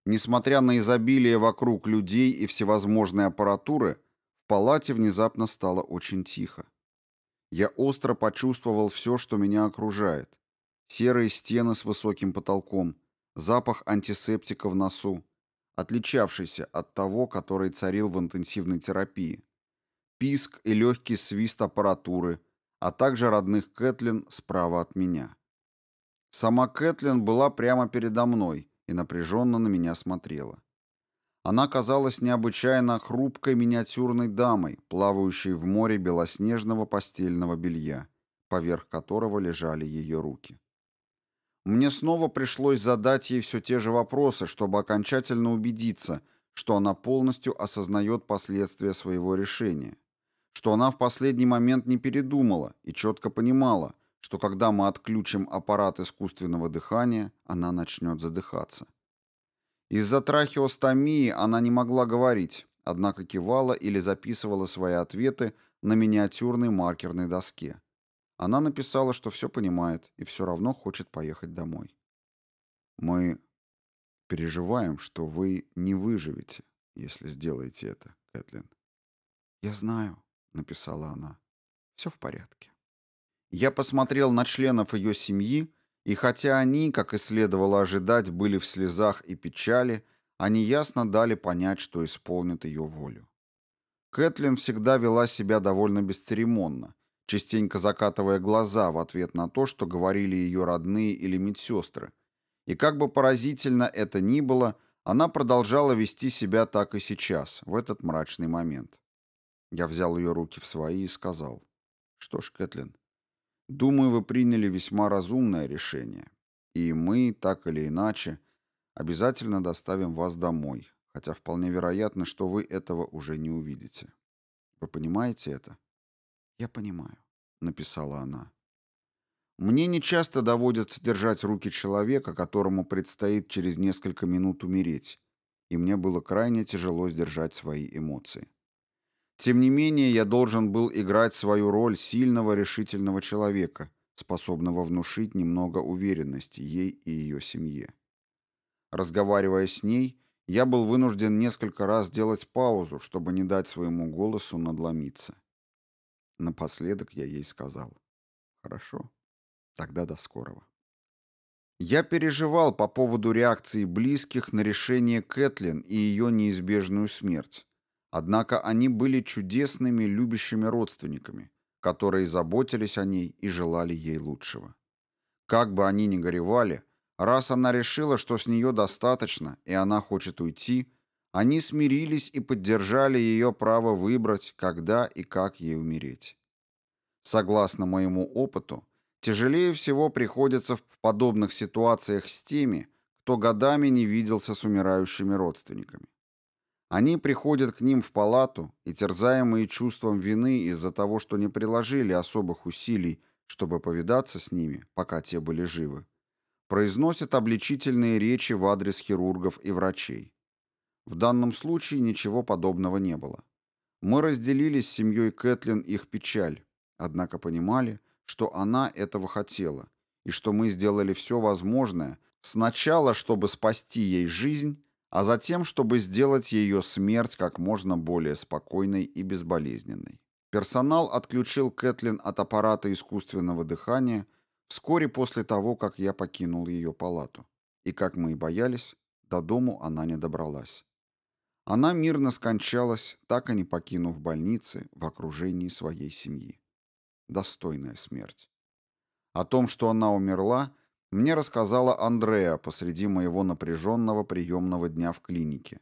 Несмотря на изобилие вокруг людей и всевозможной аппаратуры, в палате внезапно стало очень тихо. Я остро почувствовал все, что меня окружает. Серые стены с высоким потолком, запах антисептика в носу, отличавшийся от того, который царил в интенсивной терапии, писк и легкий свист аппаратуры, а также родных Кэтлин справа от меня. Сама Кэтлин была прямо передо мной и напряженно на меня смотрела. Она казалась необычайно хрупкой миниатюрной дамой, плавающей в море белоснежного постельного белья, поверх которого лежали ее руки. Мне снова пришлось задать ей все те же вопросы, чтобы окончательно убедиться, что она полностью осознает последствия своего решения, что она в последний момент не передумала и четко понимала, что когда мы отключим аппарат искусственного дыхания, она начнет задыхаться. Из-за трахеостомии она не могла говорить, однако кивала или записывала свои ответы на миниатюрной маркерной доске. Она написала, что все понимает и все равно хочет поехать домой. «Мы переживаем, что вы не выживете», если сделаете это, Кэтлин. «Я знаю», — написала она. «Все в порядке». Я посмотрел на членов ее семьи, и хотя они, как и следовало ожидать, были в слезах и печали, они ясно дали понять, что исполнят ее волю. Кэтлин всегда вела себя довольно бесцеремонно, частенько закатывая глаза в ответ на то, что говорили ее родные или медсестры. И как бы поразительно это ни было, она продолжала вести себя так и сейчас, в этот мрачный момент. Я взял ее руки в свои и сказал, «Что ж, Кэтлин, думаю, вы приняли весьма разумное решение, и мы, так или иначе, обязательно доставим вас домой, хотя вполне вероятно, что вы этого уже не увидите. Вы понимаете это?» «Я понимаю», — написала она. Мне нечасто доводится держать руки человека, которому предстоит через несколько минут умереть, и мне было крайне тяжело сдержать свои эмоции. Тем не менее, я должен был играть свою роль сильного решительного человека, способного внушить немного уверенности ей и ее семье. Разговаривая с ней, я был вынужден несколько раз делать паузу, чтобы не дать своему голосу надломиться. Напоследок я ей сказал «Хорошо». Тогда до скорого. Я переживал по поводу реакции близких на решение Кэтлин и ее неизбежную смерть. Однако они были чудесными, любящими родственниками, которые заботились о ней и желали ей лучшего. Как бы они ни горевали, раз она решила, что с нее достаточно, и она хочет уйти, они смирились и поддержали ее право выбрать, когда и как ей умереть. Согласно моему опыту, Тяжелее всего приходится в подобных ситуациях с теми, кто годами не виделся с умирающими родственниками. Они приходят к ним в палату и, терзаемые чувством вины из-за того, что не приложили особых усилий, чтобы повидаться с ними, пока те были живы, произносят обличительные речи в адрес хирургов и врачей. В данном случае ничего подобного не было. Мы разделили с семьей Кэтлин их печаль, однако понимали, что она этого хотела, и что мы сделали все возможное, сначала, чтобы спасти ей жизнь, а затем, чтобы сделать ее смерть как можно более спокойной и безболезненной. Персонал отключил Кэтлин от аппарата искусственного дыхания вскоре после того, как я покинул ее палату. И, как мы и боялись, до дому она не добралась. Она мирно скончалась, так и не покинув больницы в окружении своей семьи достойная смерть. О том, что она умерла, мне рассказала Андреа посреди моего напряженного приемного дня в клинике,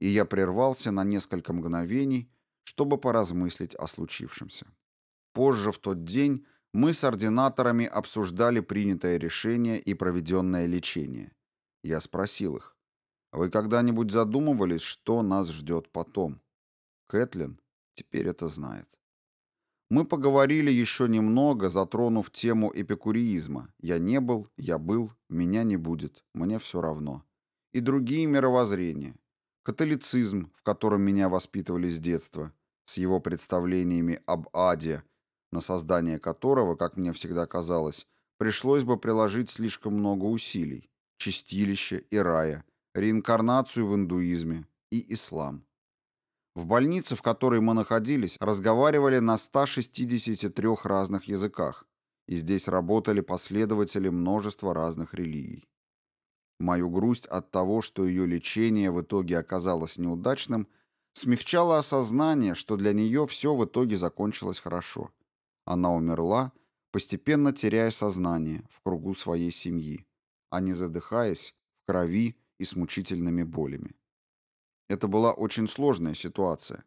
и я прервался на несколько мгновений, чтобы поразмыслить о случившемся. Позже в тот день мы с ординаторами обсуждали принятое решение и проведенное лечение. Я спросил их, «Вы когда-нибудь задумывались, что нас ждет потом?» Кэтлин теперь это знает. Мы поговорили еще немного, затронув тему эпикуризма. «Я не был, я был, меня не будет, мне все равно». И другие мировоззрения. Католицизм, в котором меня воспитывали с детства, с его представлениями об аде, на создание которого, как мне всегда казалось, пришлось бы приложить слишком много усилий. Чистилище и рая, реинкарнацию в индуизме и ислам. В больнице, в которой мы находились, разговаривали на 163 разных языках, и здесь работали последователи множества разных религий. Мою грусть от того, что ее лечение в итоге оказалось неудачным, смягчало осознание, что для нее все в итоге закончилось хорошо. Она умерла, постепенно теряя сознание в кругу своей семьи, а не задыхаясь в крови и с мучительными болями. Это была очень сложная ситуация.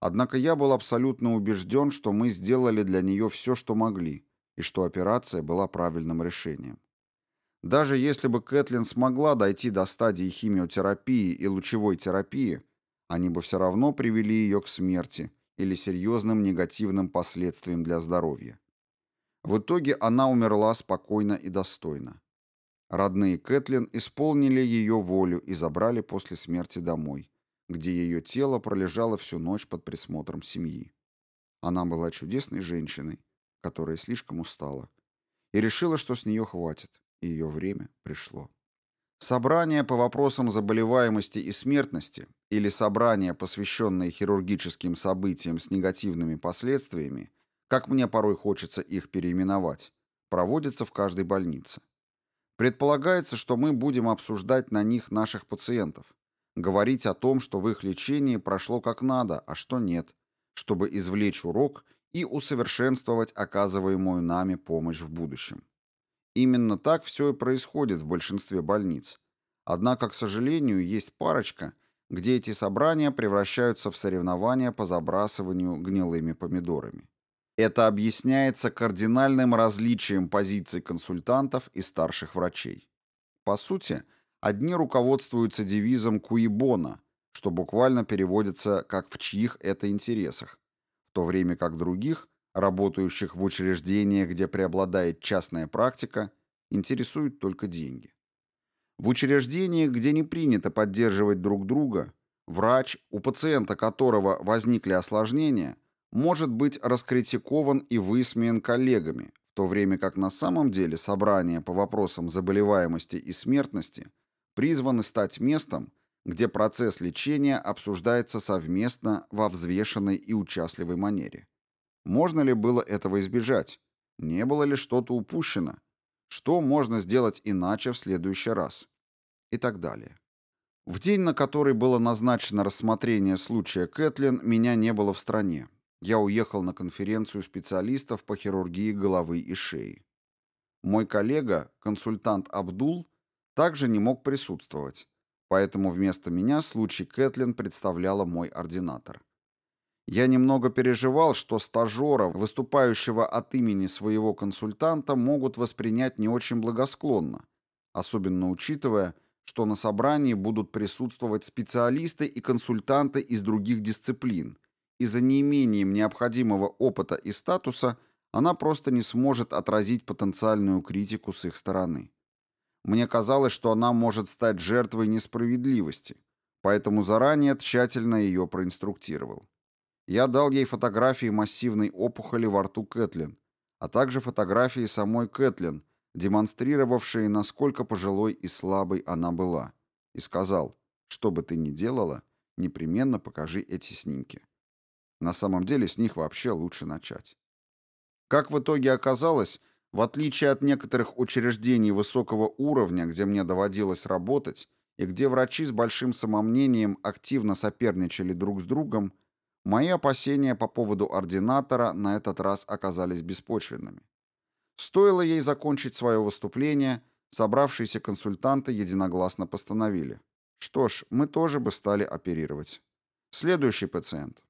Однако я был абсолютно убежден, что мы сделали для нее все, что могли, и что операция была правильным решением. Даже если бы Кэтлин смогла дойти до стадии химиотерапии и лучевой терапии, они бы все равно привели ее к смерти или серьезным негативным последствиям для здоровья. В итоге она умерла спокойно и достойно. Родные Кэтлин исполнили ее волю и забрали после смерти домой, где ее тело пролежало всю ночь под присмотром семьи. Она была чудесной женщиной, которая слишком устала, и решила, что с нее хватит, и ее время пришло. Собрания по вопросам заболеваемости и смертности или собрания, посвященные хирургическим событиям с негативными последствиями, как мне порой хочется их переименовать, проводятся в каждой больнице. Предполагается, что мы будем обсуждать на них наших пациентов, говорить о том, что в их лечении прошло как надо, а что нет, чтобы извлечь урок и усовершенствовать оказываемую нами помощь в будущем. Именно так все и происходит в большинстве больниц. Однако, к сожалению, есть парочка, где эти собрания превращаются в соревнования по забрасыванию гнилыми помидорами. Это объясняется кардинальным различием позиций консультантов и старших врачей. По сути, одни руководствуются девизом «куибона», что буквально переводится как «в чьих это интересах», в то время как других, работающих в учреждениях, где преобладает частная практика, интересуют только деньги. В учреждениях, где не принято поддерживать друг друга, врач, у пациента которого возникли осложнения – может быть раскритикован и высмеян коллегами, в то время как на самом деле собрания по вопросам заболеваемости и смертности призваны стать местом, где процесс лечения обсуждается совместно во взвешенной и участливой манере. Можно ли было этого избежать? Не было ли что-то упущено? Что можно сделать иначе в следующий раз? И так далее. В день, на который было назначено рассмотрение случая Кэтлин, меня не было в стране я уехал на конференцию специалистов по хирургии головы и шеи. Мой коллега, консультант Абдул, также не мог присутствовать, поэтому вместо меня случай Кэтлин представляла мой ординатор. Я немного переживал, что стажера, выступающего от имени своего консультанта, могут воспринять не очень благосклонно, особенно учитывая, что на собрании будут присутствовать специалисты и консультанты из других дисциплин – и за неимением необходимого опыта и статуса она просто не сможет отразить потенциальную критику с их стороны. Мне казалось, что она может стать жертвой несправедливости, поэтому заранее тщательно ее проинструктировал. Я дал ей фотографии массивной опухоли во рту Кэтлин, а также фотографии самой Кэтлин, демонстрировавшие, насколько пожилой и слабой она была, и сказал, что бы ты ни делала, непременно покажи эти снимки. На самом деле с них вообще лучше начать. Как в итоге оказалось, в отличие от некоторых учреждений высокого уровня, где мне доводилось работать, и где врачи с большим самомнением активно соперничали друг с другом, мои опасения по поводу ординатора на этот раз оказались беспочвенными. Стоило ей закончить свое выступление, собравшиеся консультанты единогласно постановили. Что ж, мы тоже бы стали оперировать. Следующий пациент.